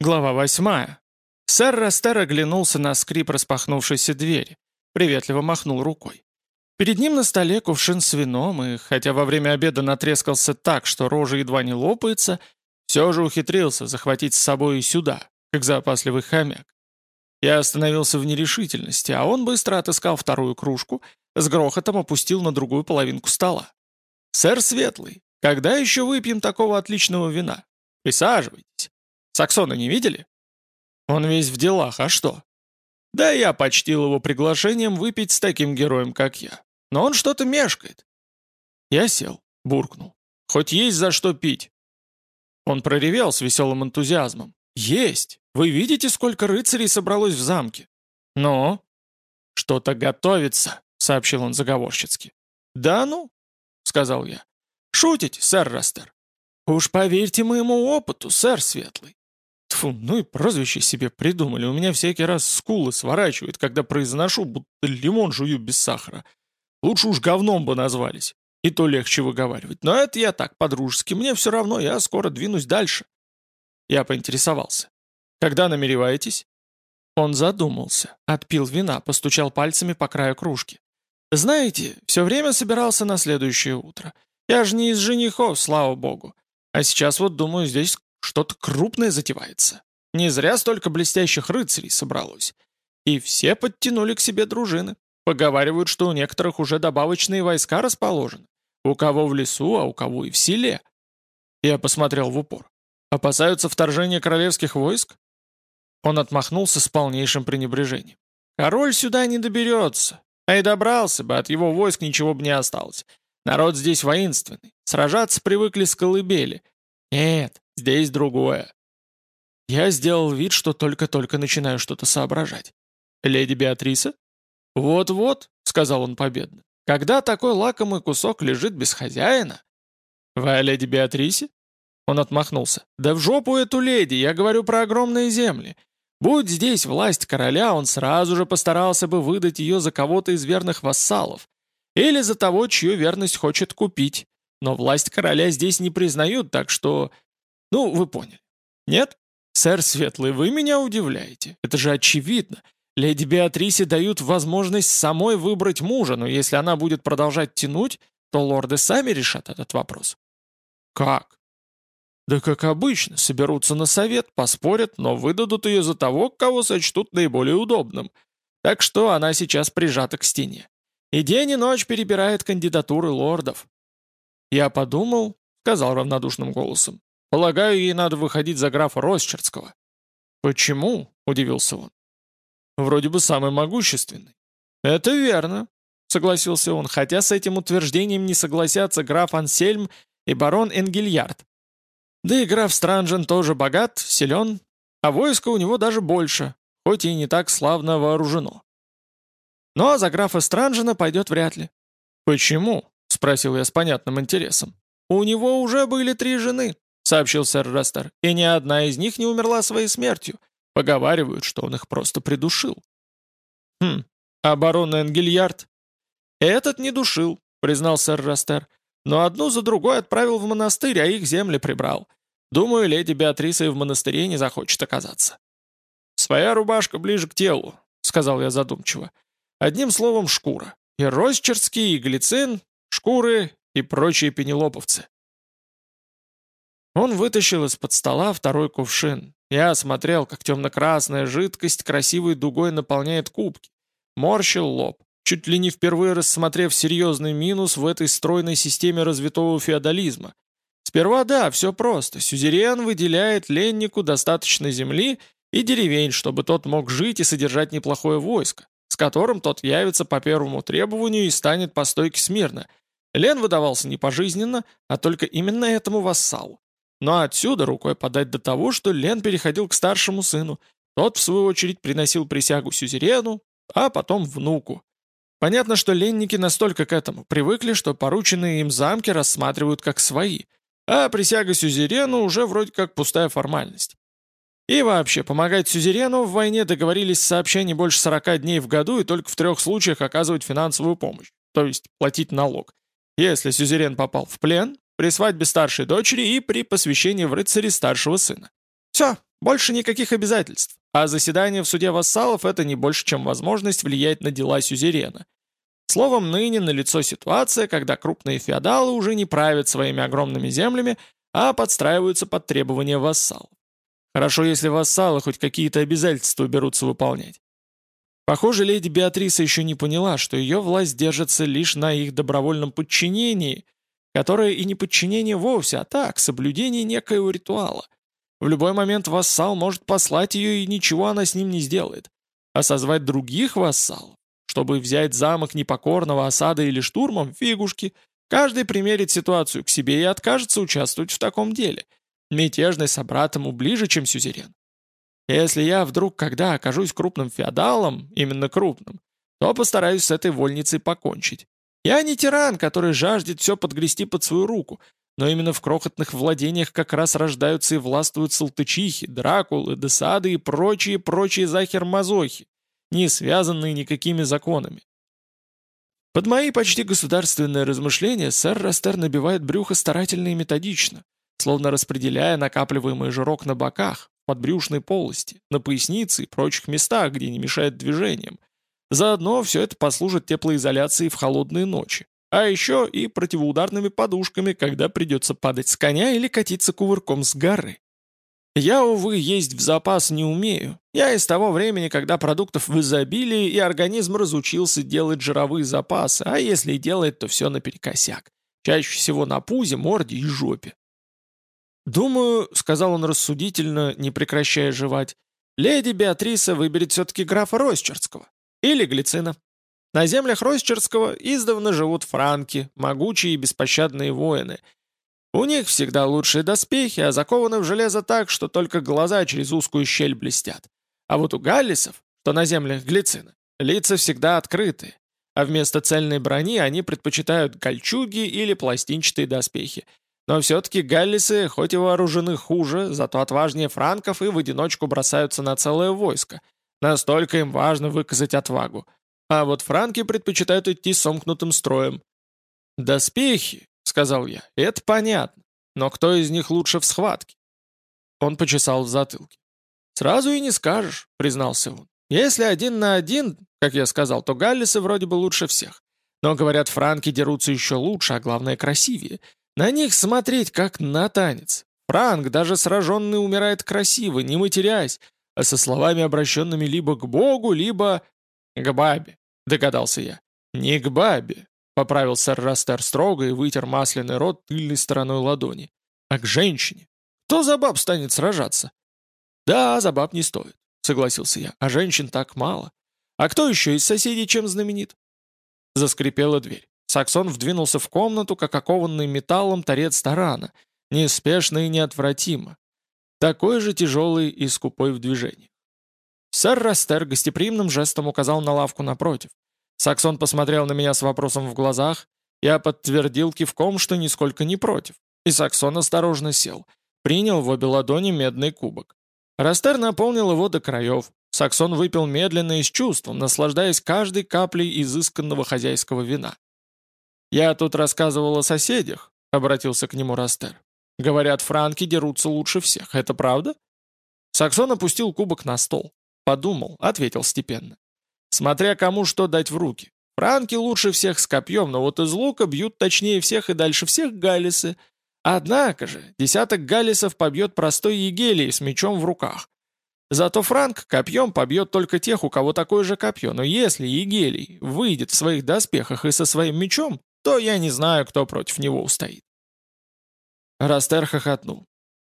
Глава восьмая. Сэр Растер оглянулся на скрип распахнувшейся двери. Приветливо махнул рукой. Перед ним на столе кувшин с вином, и хотя во время обеда натрескался так, что рожа едва не лопается, все же ухитрился захватить с собой и сюда, как запасливый хомяк. Я остановился в нерешительности, а он быстро отыскал вторую кружку, с грохотом опустил на другую половинку стола. «Сэр Светлый, когда еще выпьем такого отличного вина? Присаживайтесь». Саксона не видели? Он весь в делах, а что? Да я почтил его приглашением выпить с таким героем, как я. Но он что-то мешкает. Я сел, буркнул. Хоть есть за что пить. Он проревел с веселым энтузиазмом. «Есть! Вы видите, сколько рыцарей собралось в замке?» «Но?» «Что-то готовится», — сообщил он заговорщицки. «Да ну?» — сказал я. «Шутите, сэр Растер?» «Уж поверьте моему опыту, сэр Светлый. Тьфу, ну и прозвище себе придумали. У меня всякий раз скулы сворачивают, когда произношу, будто лимон жую без сахара. Лучше уж говном бы назвались. И то легче выговаривать. Но это я так, по-дружески. Мне все равно, я скоро двинусь дальше. Я поинтересовался. Когда намереваетесь? Он задумался, отпил вина, постучал пальцами по краю кружки. Знаете, все время собирался на следующее утро. Я же не из женихов, слава богу. А сейчас вот думаю, здесь что-то крупное затевается. Не зря столько блестящих рыцарей собралось. И все подтянули к себе дружины. Поговаривают, что у некоторых уже добавочные войска расположены. У кого в лесу, а у кого и в селе. Я посмотрел в упор. Опасаются вторжения королевских войск? Он отмахнулся с полнейшим пренебрежением. Король сюда не доберется. А и добрался бы, от его войск ничего бы не осталось. Народ здесь воинственный. Сражаться привыкли с колыбели. Нет, Здесь другое. Я сделал вид, что только-только начинаю что-то соображать. «Леди Беатриса?» «Вот-вот», — сказал он победно. «Когда такой лакомый кусок лежит без хозяина?» «Вы о леди Беатрисе?» Он отмахнулся. «Да в жопу эту леди, я говорю про огромные земли. Будь здесь власть короля, он сразу же постарался бы выдать ее за кого-то из верных вассалов. Или за того, чью верность хочет купить. Но власть короля здесь не признают, так что ну, вы поняли. Нет? Сэр Светлый, вы меня удивляете. Это же очевидно. Леди Беатрисе дают возможность самой выбрать мужа, но если она будет продолжать тянуть, то лорды сами решат этот вопрос. Как? Да как обычно, соберутся на совет, поспорят, но выдадут ее за того, кого сочтут наиболее удобным. Так что она сейчас прижата к стене. И день и ночь перебирает кандидатуры лордов. Я подумал, сказал равнодушным голосом, Полагаю, ей надо выходить за графа Росчердского». «Почему?» — удивился он. «Вроде бы самый могущественный». «Это верно», — согласился он, хотя с этим утверждением не согласятся граф Ансельм и барон Энгельярд. Да и граф Странжен тоже богат, силен, а войско у него даже больше, хоть и не так славно вооружено. Но за графа Странжена пойдет вряд ли. «Почему?» — спросил я с понятным интересом. «У него уже были три жены, — сообщил сэр Растер, — «и ни одна из них не умерла своей смертью. Поговаривают, что он их просто придушил». «Хм, а барон Энгельярд?» «Этот не душил», — признал сэр Растер, «но одну за другой отправил в монастырь, а их земли прибрал. Думаю, леди Беатриса и в монастыре не захочет оказаться». «Своя рубашка ближе к телу», — сказал я задумчиво. «Одним словом, шкура. И Росчерский, и Глицин, шкуры и прочие пенелоповцы. Он вытащил из-под стола второй кувшин. Я смотрел, как темно-красная жидкость красивой дугой наполняет кубки. Морщил лоб, чуть ли не впервые рассмотрев серьезный минус в этой стройной системе развитого феодализма. Сперва да, все просто. Сюзерен выделяет леннику достаточно земли и деревень, чтобы тот мог жить и содержать неплохое войско, с которым тот явится по первому требованию и станет по стойке смирно. Лен выдавался не пожизненно, а только именно этому вассалу. Но отсюда рукой подать до того, что Лен переходил к старшему сыну. Тот, в свою очередь, приносил присягу сюзерену, а потом внуку. Понятно, что ленники настолько к этому привыкли, что порученные им замки рассматривают как свои, а присяга сюзерену уже вроде как пустая формальность. И вообще, помогать сюзерену в войне договорились сообща не больше 40 дней в году и только в трех случаях оказывать финансовую помощь, то есть платить налог. Если сюзерен попал в плен, при свадьбе старшей дочери и при посвящении в рыцари старшего сына. Все, Больше никаких обязательств, а заседание в суде вассалов – это не больше, чем возможность влиять на дела сюзерена. Словом, ныне налицо ситуация, когда крупные феодалы уже не правят своими огромными землями, а подстраиваются под требования вассалов. Хорошо, если вассалы хоть какие-то обязательства берутся выполнять. Похоже, леди Беатриса еще не поняла, что ее власть держится лишь на их добровольном подчинении, которое и не подчинение вовсе, а так, соблюдение некоего ритуала. В любой момент вассал может послать ее, и ничего она с ним не сделает. А созвать других вассалов, чтобы взять замок непокорного осада или штурмом, фигушки, каждый примерит ситуацию к себе и откажется участвовать в таком деле. Мятежный собрат ему ближе, чем сюзерен. Если я вдруг когда окажусь крупным феодалом, именно крупным, то постараюсь с этой вольницей покончить. Я не тиран, который жаждет все подгрести под свою руку, но именно в крохотных владениях как раз рождаются и властвуют салтычихи, дракулы, десады и прочие-прочие захер-мазохи, не связанные никакими законами. Под мои почти государственные размышления сэр Растер набивает брюхо старательно и методично, словно распределяя накапливаемый жирок на боках, подбрюшной полости, на пояснице и прочих местах, где не мешает движениям. Заодно все это послужит теплоизоляцией в холодные ночи. А еще и противоударными подушками, когда придется падать с коня или катиться кувырком с горы. Я, увы, есть в запас не умею. Я из того времени, когда продуктов в изобилии, и организм разучился делать жировые запасы, а если и делает, то все наперекосяк. Чаще всего на пузе, морде и жопе. «Думаю», — сказал он рассудительно, не прекращая жевать, «леди Беатриса выберет все-таки графа Ройсчерского. Или Глицина. На землях Ройсчерского издавна живут франки, могучие и беспощадные воины. У них всегда лучшие доспехи, а закованы в железо так, что только глаза через узкую щель блестят. А вот у галлисов, что на землях Глицина, лица всегда открыты, а вместо цельной брони они предпочитают кольчуги или пластинчатые доспехи, но все-таки галлисы, хоть и вооружены хуже, зато отважнее франков и в одиночку бросаются на целое войско. Настолько им важно выказать отвагу. А вот франки предпочитают идти сомкнутым строем. «Доспехи», — сказал я, — «это понятно. Но кто из них лучше в схватке?» Он почесал в затылке. «Сразу и не скажешь», — признался он. «Если один на один, как я сказал, то галлисы вроде бы лучше всех. Но, говорят, франки дерутся еще лучше, а главное красивее. На них смотреть, как на танец. Франк, даже сраженный, умирает красиво, не матерясь, а со словами, обращенными либо к Богу, либо к бабе, догадался я. Не к бабе, поправил сэр Растер строго и вытер масляный рот тыльной стороной ладони, а к женщине. Кто за баб станет сражаться? Да, за баб не стоит, согласился я, а женщин так мало. А кто еще из соседей чем знаменит? Заскрипела дверь. Саксон вдвинулся в комнату, как окованный металлом торец тарана, неспешно и неотвратимо. Такой же тяжелый и скупой в движении. Сэр Растер гостеприимным жестом указал на лавку напротив. Саксон посмотрел на меня с вопросом в глазах, я подтвердил кивком, что нисколько не против. И Саксон осторожно сел, принял в обе ладони медный кубок. Растер наполнил его до краев. Саксон выпил медленно и с чувством, наслаждаясь каждой каплей изысканного хозяйского вина. «Я тут рассказывал о соседях», — обратился к нему Растер. «Говорят, франки дерутся лучше всех. Это правда?» Саксон опустил кубок на стол. Подумал, ответил степенно. «Смотря кому что дать в руки. Франки лучше всех с копьем, но вот из лука бьют точнее всех и дальше всех галисы. Однако же, десяток галисов побьет простой егелий с мечом в руках. Зато Франк копьем побьет только тех, у кого такое же копье, но если Егелий выйдет в своих доспехах и со своим мечом, то я не знаю, кто против него устоит. Растер хохотнул.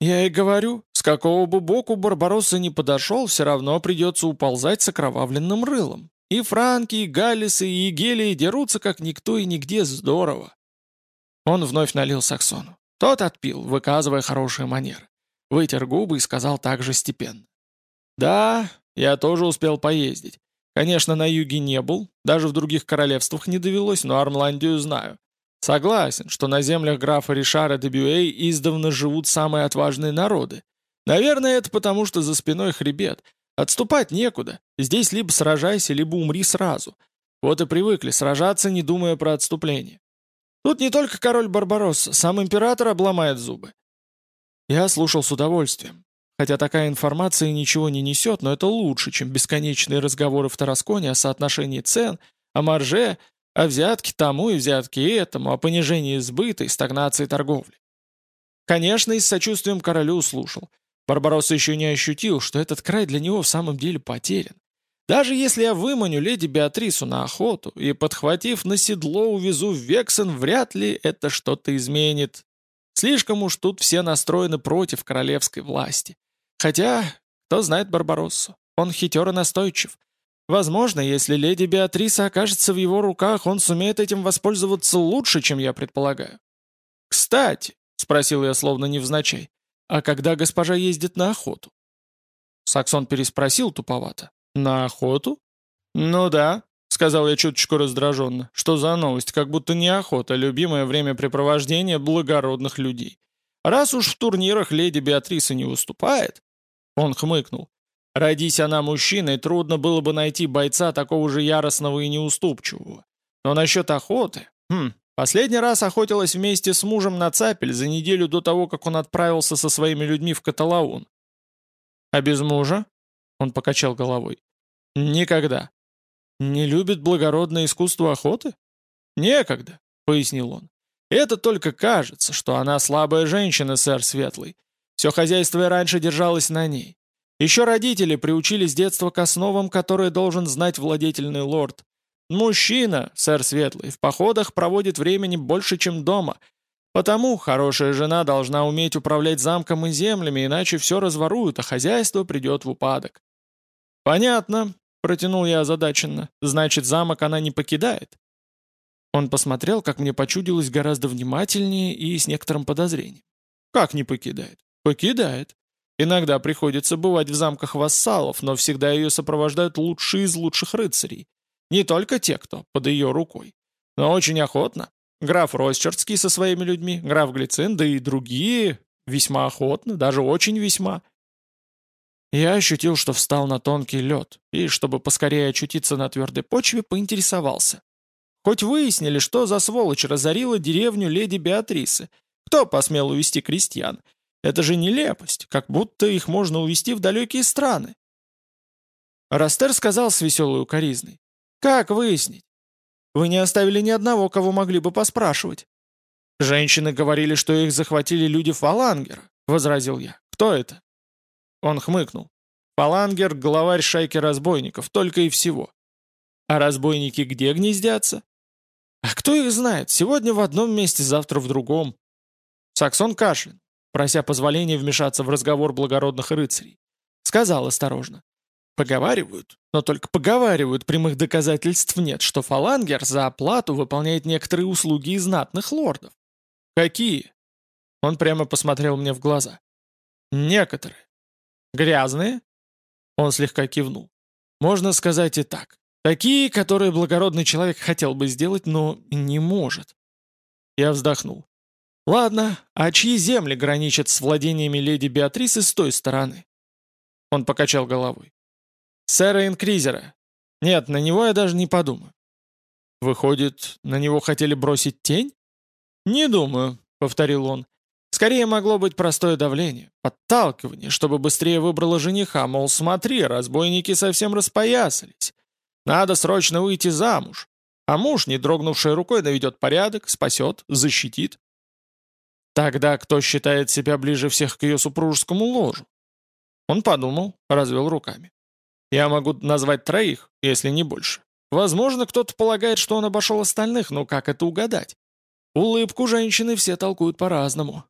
«Я и говорю, с какого бы боку Барбаросса не подошел, все равно придется уползать с окровавленным рылом. И франки, и галлисы, и егелии дерутся как никто и нигде здорово». Он вновь налил Саксону. Тот отпил, выказывая хорошие манеры. Вытер губы и сказал также степенно. «Да, я тоже успел поездить. Конечно, на юге не был, даже в других королевствах не довелось, но Армландию знаю. Согласен, что на землях графа Ришара де Бюэй издавна живут самые отважные народы. Наверное, это потому, что за спиной хребет. Отступать некуда. Здесь либо сражайся, либо умри сразу. Вот и привыкли сражаться, не думая про отступление. Тут не только король Барбаросса, сам император обломает зубы. Я слушал с удовольствием. хотя такая информация ничего не несет, но это лучше, чем бесконечные разговоры в Тарасконе о соотношении цен, о марже, о взятке тому и взятке этому, о понижении сбыта и стагнации торговли. Конечно, и с сочувствием королю слушал. Барбаросса еще не ощутил, что этот край для него в самом деле потерян. Даже если я выманю леди Беатрису на охоту и, подхватив на седло, увезу в Вексен, вряд ли это что-то изменит. Слишком уж тут все настроены против королевской власти. Хотя, кто знает Барбароссу, он хитер и настойчив. Возможно, если леди Беатриса окажется в его руках, он сумеет этим воспользоваться лучше, чем я предполагаю. «Кстати», — спросил я словно невзначай, «а когда госпожа ездит на охоту?» Саксон переспросил туповато. «На охоту?» «Ну да», — сказал я чуточку раздраженно. «Что за новость? Как будто не охота, а любимое времяпрепровождение благородных людей. Раз уж в турнирах леди Беатриса не выступает...» Он хмыкнул. «Родись она мужчиной, трудно было бы найти бойца такого же яростного и неуступчивого. Но насчет охоты... Хм, последний раз охотилась вместе с мужем на цапель за неделю до того, как он отправился со своими людьми в Каталаун. «А без мужа?» Он покачал головой. «Никогда». «Не любит благородное искусство охоты?» «Некогда», — пояснил он. «Это только кажется, что она слабая женщина, сэр Светлый. Все хозяйство и раньше держалось на ней. Еще родители приучили с детства к основам, которые должен знать владетельный лорд. Мужчина, сэр Светлый, в походах проводит времени больше, чем дома. Потому хорошая жена должна уметь управлять замком и землями, иначе все разворуют, а хозяйство придет в упадок. «Понятно», — протянул я озадаченно. «Значит, замок она не покидает?» Он посмотрел, как мне почудилось, гораздо внимательнее и с некоторым подозрением. «Как не покидает?» «Покидает. Иногда приходится бывать в замках вассалов, но всегда ее сопровождают лучшие из лучших рыцарей. Не только те, кто под ее рукой, но очень охотно. Граф Росчердский со своими людьми, граф Глицин, да и другие весьма охотно, даже очень весьма. Я ощутил, что встал на тонкий лед, и, чтобы поскорее очутиться на твердой почве, поинтересовался. Хоть выяснили, что за сволочь разорила деревню леди Беатрисы, кто посмел увести крестьян? Это же нелепость, как будто их можно увести в далекие страны. Растер сказал с веселой укоризной. «Как выяснить? Вы не оставили ни одного, кого могли бы поспрашивать». «Женщины говорили, что их захватили люди Фалангера», — возразил я. «Кто это?» Он хмыкнул. Фалангер — главарь шайки разбойников, только и всего. А разбойники где гнездятся? А кто их знает, сегодня в одном месте, завтра в другом. Саксон кашлянул, прося позволения вмешаться в разговор благородных рыцарей. Сказал осторожно. Поговаривают, но только поговаривают, прямых доказательств нет, что фалангер за оплату выполняет некоторые услуги из знатных лордов. Какие? Он прямо посмотрел мне в глаза. Некоторые. Грязные?» Он слегка кивнул. «Можно сказать и так. Такие, которые благородный человек хотел бы сделать, но не может». Я вздохнул. «Ладно, а чьи земли граничат с владениями леди Беатрисы с той стороны?» Он покачал головой. «Сэра Инкризера. Нет, на него я даже не подумаю». «Выходит, на него хотели бросить тень?» «Не думаю», — повторил он. Скорее могло быть простое давление, подталкивание, чтобы быстрее выбрала жениха, мол, смотри, разбойники совсем распоясались. Надо срочно выйти замуж. А муж, не дрогнувшей рукой, наведет порядок, спасет, защитит. Тогда кто считает себя ближе всех к ее супружескому ложу? Он подумал, развел руками. Я могу назвать троих, если не больше. Возможно, кто-то полагает, что он обошел остальных, но как это угадать? Улыбку женщины все толкуют по-разному.